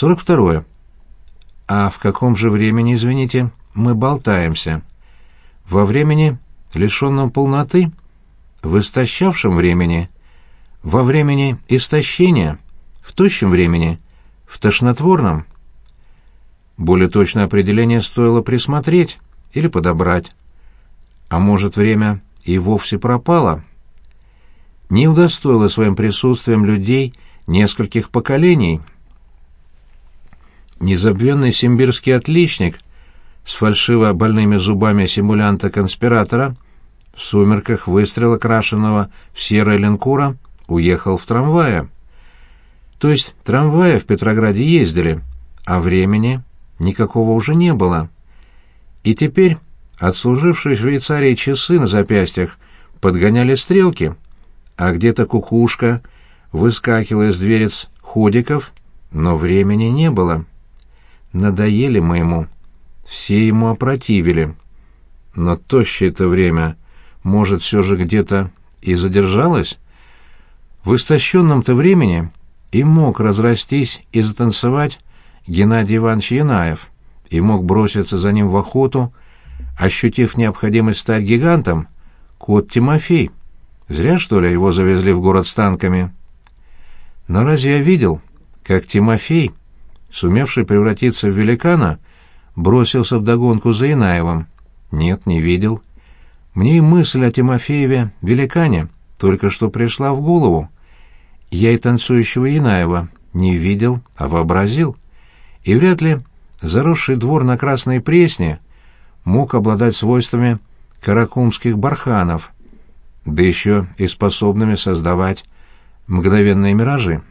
42. А в каком же времени, извините, мы болтаемся? Во времени, лишенном полноты? В истощавшем времени? Во времени истощения? В тощем времени? В тошнотворном? Более точное определение стоило присмотреть или подобрать. А может, время и вовсе пропало? Не удостоило своим присутствием людей нескольких поколений. Незабвенный симбирский отличник с фальшиво больными зубами симулянта-конспиратора в сумерках выстрела, крашеного в серое линкура, уехал в трамвае. То есть трамваи в Петрограде ездили, а времени никакого уже не было. И теперь отслужившие в Швейцарии часы на запястьях подгоняли стрелки, а где-то кукушка выскакивала из дверец ходиков, но времени не было. Надоели мы ему, все ему опротивили. Но тощее это время, может, все же где-то и задержалось? В истощенном-то времени и мог разрастись и затанцевать Геннадий Иванович Янаев, и мог броситься за ним в охоту, ощутив необходимость стать гигантом, кот Тимофей. Зря, что ли, его завезли в город с танками. Но разве я видел, как Тимофей, сумевший превратиться в великана, бросился в догонку за Инаевым? Нет, не видел. Мне и мысль о Тимофееве, великане, только что пришла в голову. Я и танцующего Инаева не видел, а вообразил. И вряд ли заросший двор на Красной Пресне мог обладать свойствами каракумских барханов, да еще и способными создавать мгновенные миражи.